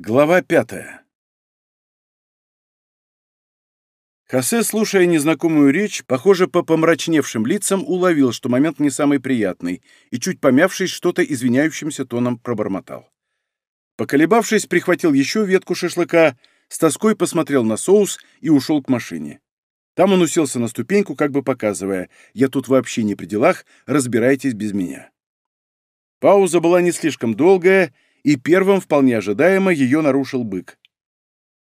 Глава пятая. Хосе, слушая незнакомую речь, похоже, по помрачневшим лицам уловил, что момент не самый приятный, и, чуть помявшись, что-то извиняющимся тоном пробормотал. Поколебавшись, прихватил еще ветку шашлыка, с тоской посмотрел на соус и ушел к машине. Там он уселся на ступеньку, как бы показывая, «Я тут вообще не при делах, разбирайтесь без меня». Пауза была не слишком долгая, и первым, вполне ожидаемо, ее нарушил бык.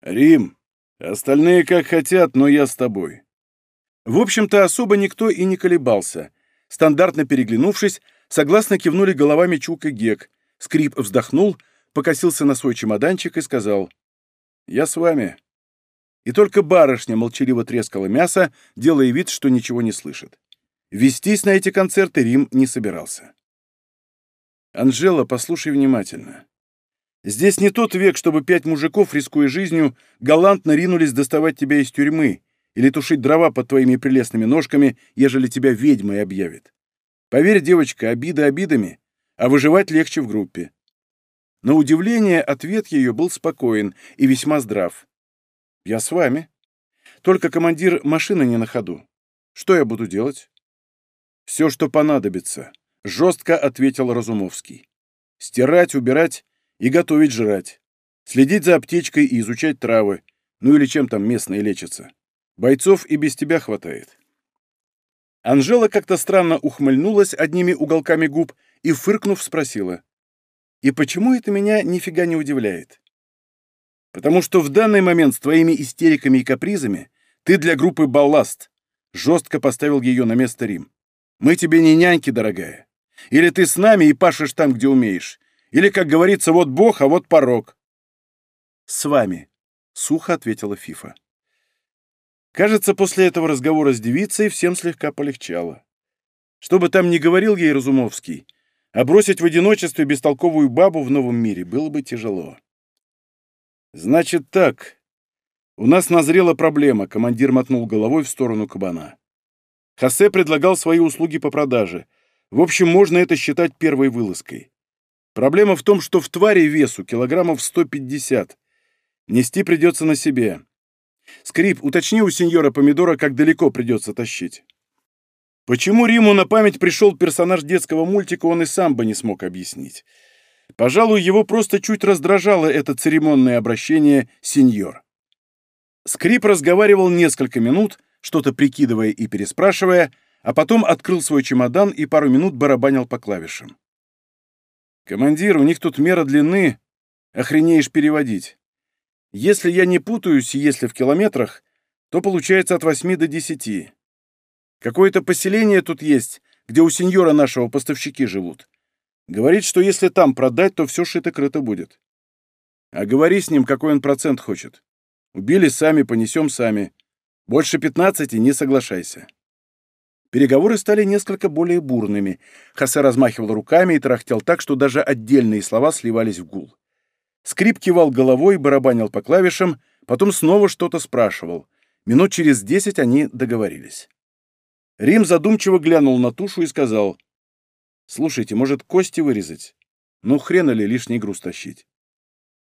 «Рим, остальные как хотят, но я с тобой». В общем-то, особо никто и не колебался. Стандартно переглянувшись, согласно кивнули головами Чук и Гек. Скрип вздохнул, покосился на свой чемоданчик и сказал «Я с вами». И только барышня молчаливо трескала мясо, делая вид, что ничего не слышит. Вестись на эти концерты Рим не собирался. «Анжела, послушай внимательно. Здесь не тот век, чтобы пять мужиков, рискуя жизнью, галантно ринулись доставать тебя из тюрьмы или тушить дрова под твоими прелестными ножками, ежели тебя ведьмой объявит. Поверь, девочка, обиды обидами, а выживать легче в группе. На удивление, ответ ее был спокоен и весьма здрав. «Я с вами. Только командир машины не на ходу. Что я буду делать?» «Все, что понадобится», — жестко ответил Разумовский. «Стирать, убирать и готовить жрать. Следить за аптечкой и изучать травы, ну или чем там местные лечатся. Бойцов и без тебя хватает. Анжела как-то странно ухмыльнулась одними уголками губ и, фыркнув, спросила. «И почему это меня нифига не удивляет?» «Потому что в данный момент с твоими истериками и капризами ты для группы балласт», — жестко поставил ее на место Рим. «Мы тебе не няньки, дорогая. Или ты с нами и пашешь там, где умеешь, или, как говорится, вот Бог, а вот порог. С вами, сухо ответила Фифа. Кажется, после этого разговора с девицей всем слегка полегчало. Что бы там ни говорил ей Разумовский, а бросить в одиночестве бестолковую бабу в новом мире было бы тяжело. «Значит так. У нас назрела проблема», — командир мотнул головой в сторону кабана. Хосе предлагал свои услуги по продаже. В общем, можно это считать первой вылазкой. Проблема в том, что в твари весу килограммов 150. Нести придется на себе. Скрип, уточни у сеньора Помидора, как далеко придется тащить. Почему Риму на память пришел персонаж детского мультика, он и сам бы не смог объяснить. Пожалуй, его просто чуть раздражало это церемонное обращение «сеньор». Скрип разговаривал несколько минут, что-то прикидывая и переспрашивая, а потом открыл свой чемодан и пару минут барабанил по клавишам. «Командир, у них тут мера длины. Охренеешь переводить. Если я не путаюсь, если в километрах, то получается от восьми до десяти. Какое-то поселение тут есть, где у сеньора нашего поставщики живут. Говорит, что если там продать, то все шито-крыто будет. А говори с ним, какой он процент хочет. Убили сами, понесем сами. Больше пятнадцати не соглашайся. Переговоры стали несколько более бурными. Хосе размахивал руками и тарахтел так, что даже отдельные слова сливались в гул. Скрип кивал головой, барабанил по клавишам, потом снова что-то спрашивал. Минут через десять они договорились. Рим задумчиво глянул на тушу и сказал, «Слушайте, может, кости вырезать? Ну, хрена ли лишний груз тащить?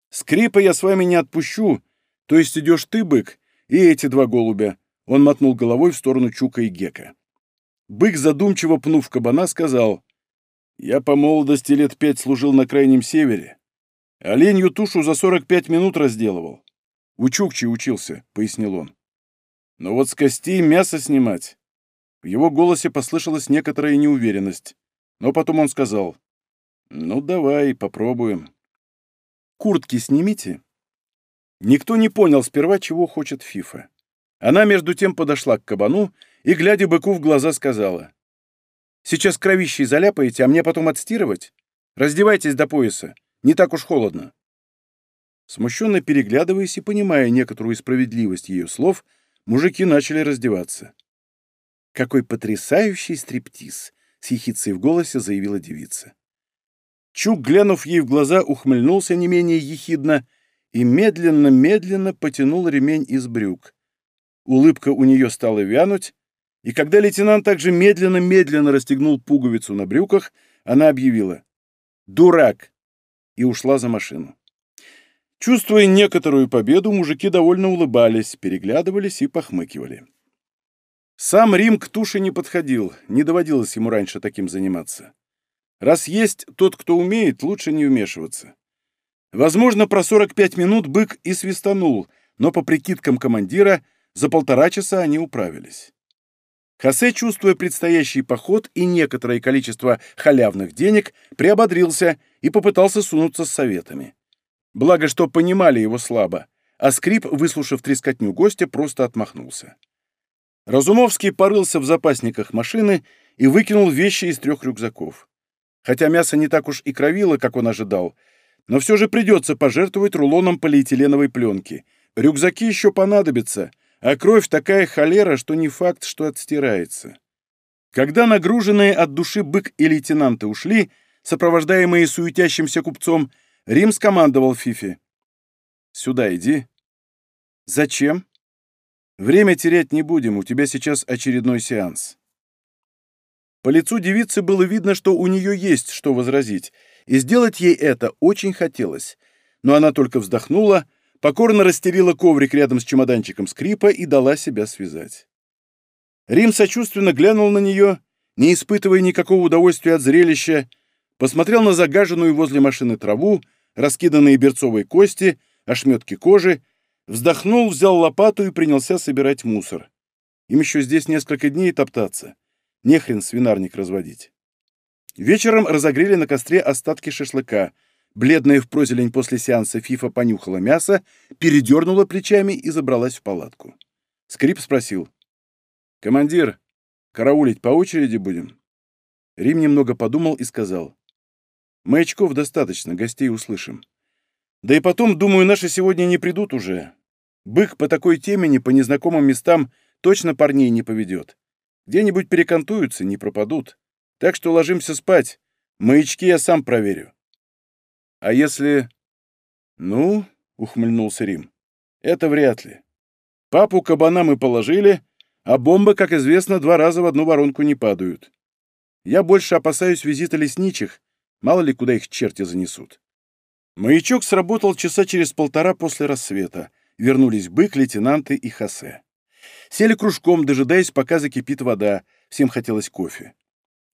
Скрипа я с вами не отпущу, то есть идешь ты, бык, и эти два голубя». Он мотнул головой в сторону Чука и Гека. Бык, задумчиво пнув кабана, сказал, «Я по молодости лет пять служил на Крайнем Севере. Оленью тушу за сорок пять минут разделывал. У Чукчи учился», — пояснил он. «Но вот с костей мясо снимать...» В его голосе послышалась некоторая неуверенность, но потом он сказал, «Ну, давай, попробуем». «Куртки снимите». Никто не понял сперва, чего хочет Фифа. Она, между тем, подошла к кабану и, глядя быку в глаза, сказала. «Сейчас кровищей заляпаете, а мне потом отстирывать? Раздевайтесь до пояса, не так уж холодно». Смущенно переглядываясь и понимая некоторую справедливость ее слов, мужики начали раздеваться. «Какой потрясающий стриптиз!» — с ехицей в голосе заявила девица. Чук, глянув ей в глаза, ухмыльнулся не менее ехидно и медленно-медленно потянул ремень из брюк. Улыбка у нее стала вянуть, и когда лейтенант также медленно-медленно расстегнул пуговицу на брюках, она объявила «Дурак!» и ушла за машину. Чувствуя некоторую победу, мужики довольно улыбались, переглядывались и похмыкивали. Сам Рим к туше не подходил, не доводилось ему раньше таким заниматься. Раз есть тот, кто умеет, лучше не вмешиваться. Возможно, про 45 минут бык и свистанул, но по прикидкам командира за полтора часа они управились. Хосе, чувствуя предстоящий поход и некоторое количество халявных денег, приободрился и попытался сунуться с советами. Благо, что понимали его слабо, а скрип, выслушав трескотню гостя, просто отмахнулся. Разумовский порылся в запасниках машины и выкинул вещи из трех рюкзаков. Хотя мясо не так уж и кровило, как он ожидал, но все же придется пожертвовать рулоном полиэтиленовой пленки. Рюкзаки еще понадобятся, а кровь такая холера, что не факт, что отстирается. Когда нагруженные от души бык и лейтенанты ушли, сопровождаемые суетящимся купцом, Рим скомандовал Фифи. «Сюда иди». «Зачем?» «Время терять не будем, у тебя сейчас очередной сеанс». По лицу девицы было видно, что у нее есть что возразить, и сделать ей это очень хотелось. Но она только вздохнула, покорно растерила коврик рядом с чемоданчиком скрипа и дала себя связать. Рим сочувственно глянул на нее, не испытывая никакого удовольствия от зрелища, посмотрел на загаженную возле машины траву, раскиданные берцовые кости, ошметки кожи, вздохнул, взял лопату и принялся собирать мусор. Им еще здесь несколько дней топтаться. Нехрен свинарник разводить. Вечером разогрели на костре остатки шашлыка. Бледная в прозелень после сеанса Фифа понюхала мясо, передернула плечами и забралась в палатку. Скрип спросил. «Командир, караулить по очереди будем?» Рим немного подумал и сказал. «Маячков достаточно, гостей услышим. Да и потом, думаю, наши сегодня не придут уже. Бык по такой темени, по незнакомым местам, точно парней не поведет. Где-нибудь перекантуются, не пропадут. Так что ложимся спать. Маячки я сам проверю. А если... Ну, ухмыльнулся Рим, это вряд ли. Папу кабана мы положили, а бомбы, как известно, два раза в одну воронку не падают. Я больше опасаюсь визита лесничих, мало ли куда их черти занесут. Маячок сработал часа через полтора после рассвета. Вернулись бык, лейтенанты и Хосе. Сели кружком, дожидаясь, пока закипит вода. Всем хотелось кофе.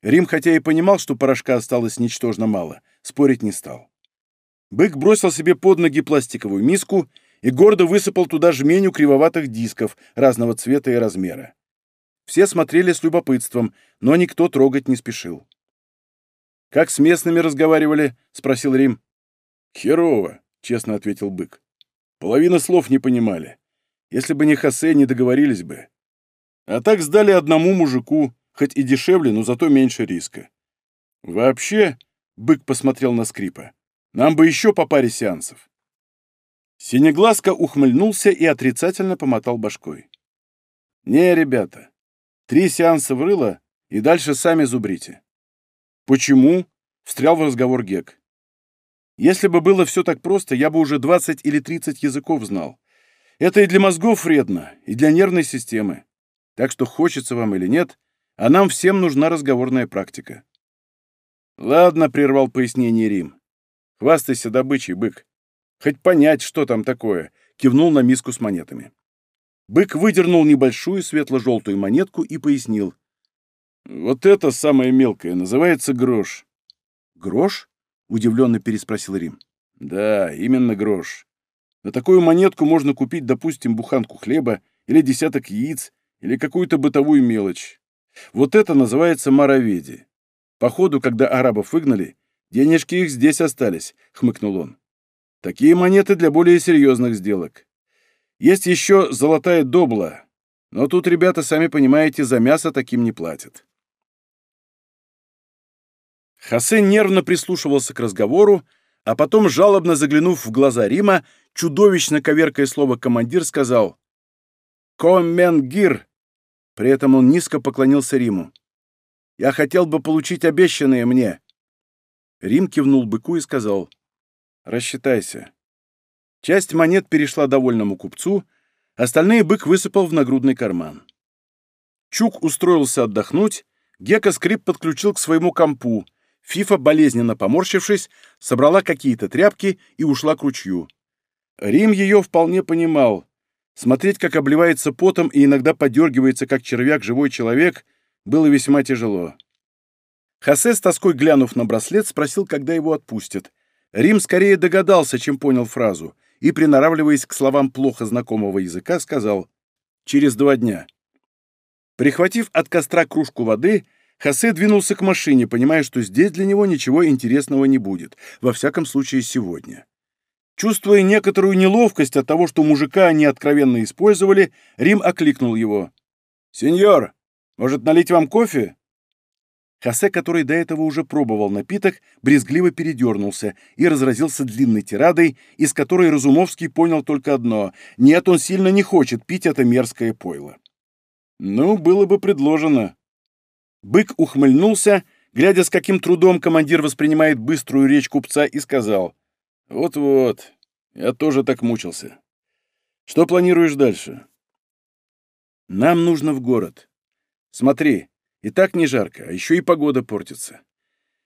Рим, хотя и понимал, что порошка осталось ничтожно мало, спорить не стал. Бык бросил себе под ноги пластиковую миску и гордо высыпал туда жменю кривоватых дисков разного цвета и размера. Все смотрели с любопытством, но никто трогать не спешил. «Как с местными разговаривали?» — спросил Рим. «Херово», — честно ответил бык. «Половина слов не понимали. Если бы не Хосе, не договорились бы. А так сдали одному мужику, хоть и дешевле, но зато меньше риска. Вообще, бык посмотрел на скрипа, нам бы еще по паре сеансов. Синеглазка ухмыльнулся и отрицательно помотал башкой. «Не, ребята, три сеанса врыла, и дальше сами зубрите». «Почему?» — встрял в разговор Гек. «Если бы было все так просто, я бы уже 20 или 30 языков знал. Это и для мозгов вредно, и для нервной системы. Так что хочется вам или нет, а нам всем нужна разговорная практика. Ладно, прервал пояснение Рим. Хвастайся добычей, бык. Хоть понять, что там такое, кивнул на миску с монетами. Бык выдернул небольшую светло-желтую монетку и пояснил. Вот это самое мелкое, называется грош. Грош? Удивленно переспросил Рим. Да, именно грош. На такую монетку можно купить, допустим, буханку хлеба или десяток яиц, или какую-то бытовую мелочь. Вот это называется мароведи. Походу, когда арабов выгнали, денежки их здесь остались, хмыкнул он. Такие монеты для более серьезных сделок. Есть еще золотая добла, но тут ребята, сами понимаете, за мясо таким не платят. Хосе нервно прислушивался к разговору, а потом, жалобно заглянув в глаза Рима, чудовищно коверкая слово «командир», сказал «Коменгир». При этом он низко поклонился Риму. «Я хотел бы получить обещанное мне». Рим кивнул быку и сказал «Рассчитайся». Часть монет перешла довольному купцу, остальные бык высыпал в нагрудный карман. Чук устроился отдохнуть, Гека скрип подключил к своему компу, Фифа, болезненно поморщившись, собрала какие-то тряпки и ушла к ручью. Рим ее вполне понимал. Смотреть, как обливается потом и иногда подергивается, как червяк, живой человек, было весьма тяжело. Хосе, с тоской глянув на браслет, спросил, когда его отпустят. Рим скорее догадался, чем понял фразу, и, приноравливаясь к словам плохо знакомого языка, сказал «через два дня». Прихватив от костра кружку воды, Хосе двинулся к машине, понимая, что здесь для него ничего интересного не будет, во всяком случае сегодня. Чувствуя некоторую неловкость от того, что мужика они откровенно использовали, Рим окликнул его. «Сеньор, может, налить вам кофе?» Хосе, который до этого уже пробовал напиток, брезгливо передернулся и разразился длинной тирадой, из которой Разумовский понял только одно — нет, он сильно не хочет пить это мерзкое пойло. «Ну, было бы предложено». Бык ухмыльнулся, глядя, с каким трудом командир воспринимает быструю речь купца, и сказал, «Вот-вот, я тоже так мучился. Что планируешь дальше?» «Нам нужно в город. Смотри, и так не жарко, а еще и погода портится.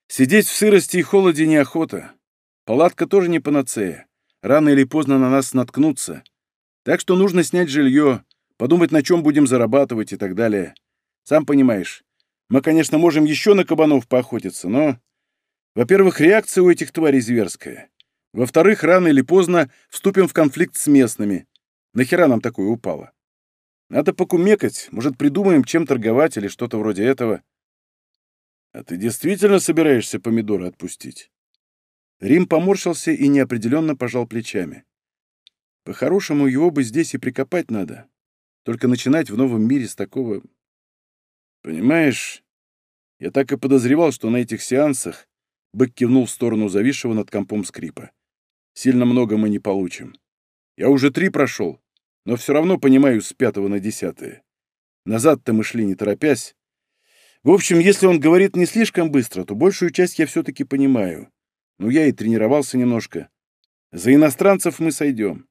Сидеть в сырости и холоде неохота. Палатка тоже не панацея. Рано или поздно на нас наткнутся. Так что нужно снять жилье, подумать, на чем будем зарабатывать и так далее. Сам понимаешь, мы, конечно, можем еще на кабанов поохотиться, но... Во-первых, реакция у этих тварей зверская. Во-вторых, рано или поздно вступим в конфликт с местными. Нахера нам такое упало? Надо покумекать, может, придумаем, чем торговать или что-то вроде этого. А ты действительно собираешься помидоры отпустить? Рим поморщился и неопределенно пожал плечами. По-хорошему, его бы здесь и прикопать надо. Только начинать в новом мире с такого... Понимаешь, я так и подозревал, что на этих сеансах Бык кивнул в сторону зависшего над компом скрипа. Сильно много мы не получим. Я уже три прошел, но все равно понимаю с пятого на десятое. Назад-то мы шли не торопясь. В общем, если он говорит не слишком быстро, то большую часть я все-таки понимаю. Ну, я и тренировался немножко. За иностранцев мы сойдем.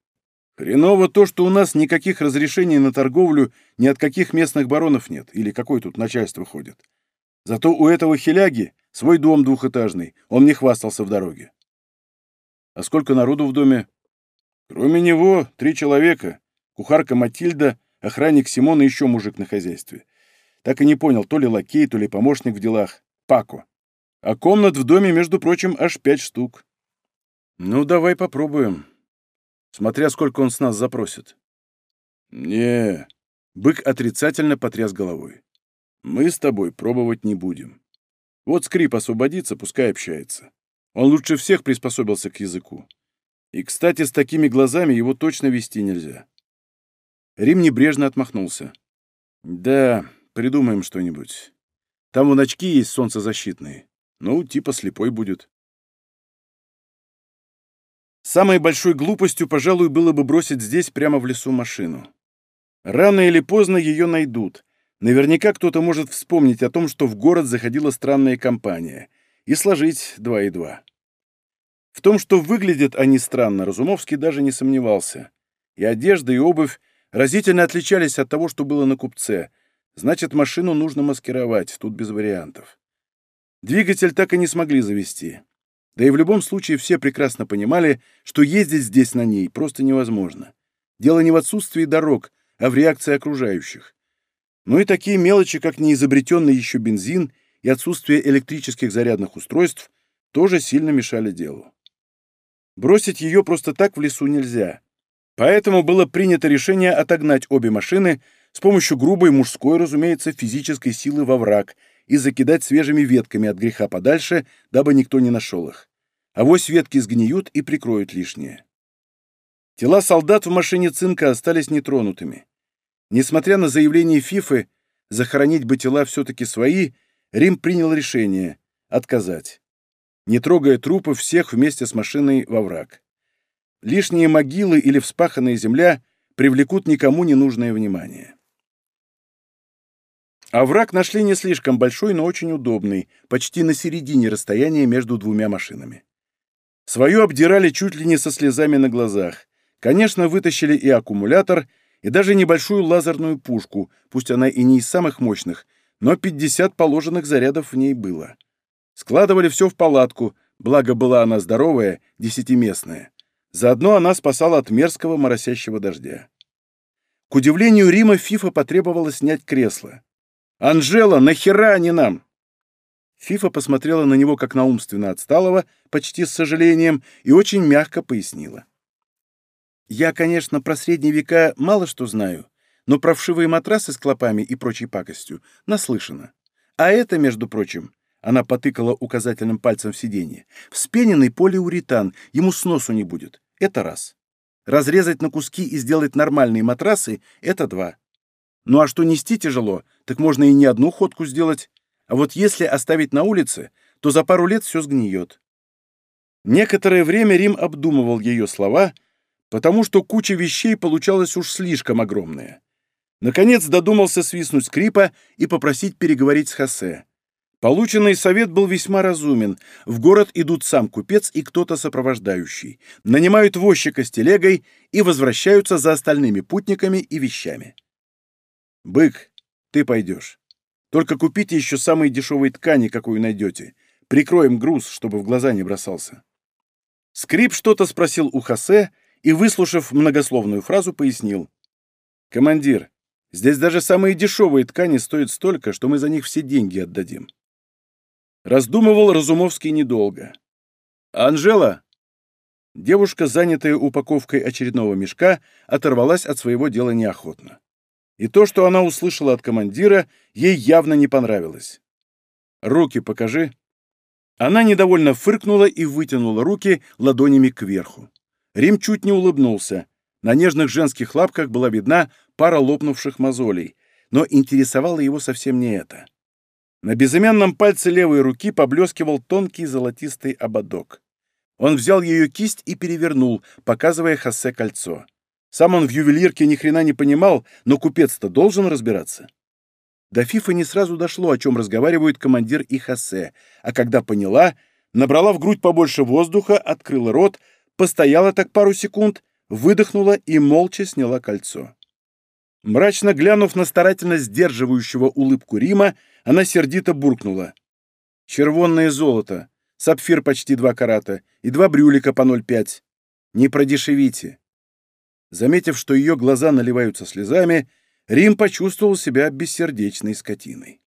Хреново то, что у нас никаких разрешений на торговлю ни от каких местных баронов нет, или какое тут начальство ходит. Зато у этого хиляги свой дом двухэтажный, он не хвастался в дороге. А сколько народу в доме? Кроме него, три человека кухарка Матильда, охранник Симон и еще мужик на хозяйстве. Так и не понял, то ли лакей, то ли помощник в делах. Пако. А комнат в доме, между прочим, аж пять штук. Ну, давай попробуем. Смотря сколько он с нас запросит. Не, бык отрицательно потряс головой. Мы с тобой пробовать не будем. Вот скрип освободится, пускай общается. Он лучше всех приспособился к языку. И, кстати, с такими глазами его точно вести нельзя. Рим небрежно отмахнулся. «Да, придумаем что-нибудь. Там вон очки есть солнцезащитные. Ну, типа слепой будет». Самой большой глупостью, пожалуй, было бы бросить здесь прямо в лесу машину. Рано или поздно ее найдут. Наверняка кто-то может вспомнить о том, что в город заходила странная компания, и сложить два и два. В том, что выглядят они странно, Разумовский даже не сомневался. И одежда, и обувь разительно отличались от того, что было на купце. Значит, машину нужно маскировать, тут без вариантов. Двигатель так и не смогли завести. Да и в любом случае все прекрасно понимали, что ездить здесь на ней просто невозможно. Дело не в отсутствии дорог, а в реакции окружающих. Ну и такие мелочи, как неизобретенный еще бензин и отсутствие электрических зарядных устройств, тоже сильно мешали делу. Бросить ее просто так в лесу нельзя. Поэтому было принято решение отогнать обе машины с помощью грубой мужской, разумеется, физической силы во враг и закидать свежими ветками от греха подальше, дабы никто не нашел их. А вось ветки сгниют и прикроют лишнее. Тела солдат в машине цинка остались нетронутыми. Несмотря на заявление Фифы, захоронить бы тела все-таки свои, Рим принял решение — отказать, не трогая трупы всех вместе с машиной во враг. Лишние могилы или вспаханная земля привлекут никому ненужное внимание. А враг нашли не слишком большой, но очень удобный, почти на середине расстояния между двумя машинами. Свою обдирали чуть ли не со слезами на глазах. Конечно, вытащили и аккумулятор, и даже небольшую лазерную пушку, пусть она и не из самых мощных, но 50 положенных зарядов в ней было. Складывали все в палатку, благо была она здоровая, десятиместная. Заодно она спасала от мерзкого моросящего дождя. К удивлению Рима, Фифа потребовала снять кресло. «Анжела, нахера они нам?» Фифа посмотрела на него как на умственно отсталого, почти с сожалением, и очень мягко пояснила. «Я, конечно, про средние века мало что знаю, но про вшивые матрасы с клопами и прочей пакостью наслышана. А это, между прочим, она потыкала указательным пальцем в сиденье. Вспененный полиуретан, ему сносу не будет. Это раз. Разрезать на куски и сделать нормальные матрасы — это два. Ну а что нести тяжело, так можно и не одну ходку сделать. А вот если оставить на улице, то за пару лет все сгниет. Некоторое время Рим обдумывал ее слова, потому что куча вещей получалась уж слишком огромная. Наконец додумался свистнуть скрипа и попросить переговорить с Хосе. Полученный совет был весьма разумен. В город идут сам купец и кто-то сопровождающий, нанимают возчика с телегой и возвращаются за остальными путниками и вещами. «Бык, ты пойдешь. Только купите еще самые дешевые ткани, какую найдете. Прикроем груз, чтобы в глаза не бросался». Скрип что-то спросил у Хосе и, выслушав многословную фразу, пояснил. «Командир, здесь даже самые дешевые ткани стоят столько, что мы за них все деньги отдадим». Раздумывал Разумовский недолго. «Анжела!» Девушка, занятая упаковкой очередного мешка, оторвалась от своего дела неохотно. И то, что она услышала от командира, ей явно не понравилось. «Руки покажи». Она недовольно фыркнула и вытянула руки ладонями кверху. Рим чуть не улыбнулся. На нежных женских лапках была видна пара лопнувших мозолей, но интересовало его совсем не это. На безымянном пальце левой руки поблескивал тонкий золотистый ободок. Он взял ее кисть и перевернул, показывая Хосе кольцо. Сам он в ювелирке ни хрена не понимал, но купец-то должен разбираться. До Фифа не сразу дошло, о чем разговаривают командир и Хосе, а когда поняла, набрала в грудь побольше воздуха, открыла рот, постояла так пару секунд, выдохнула и молча сняла кольцо. Мрачно глянув на старательно сдерживающего улыбку Рима, она сердито буркнула. «Червонное золото, сапфир почти два карата и два брюлика по 0,5. Не продешевите». Заметив, что ее глаза наливаются слезами, Рим почувствовал себя бессердечной скотиной.